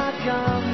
not come.